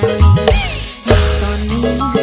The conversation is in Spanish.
por mí, por mí.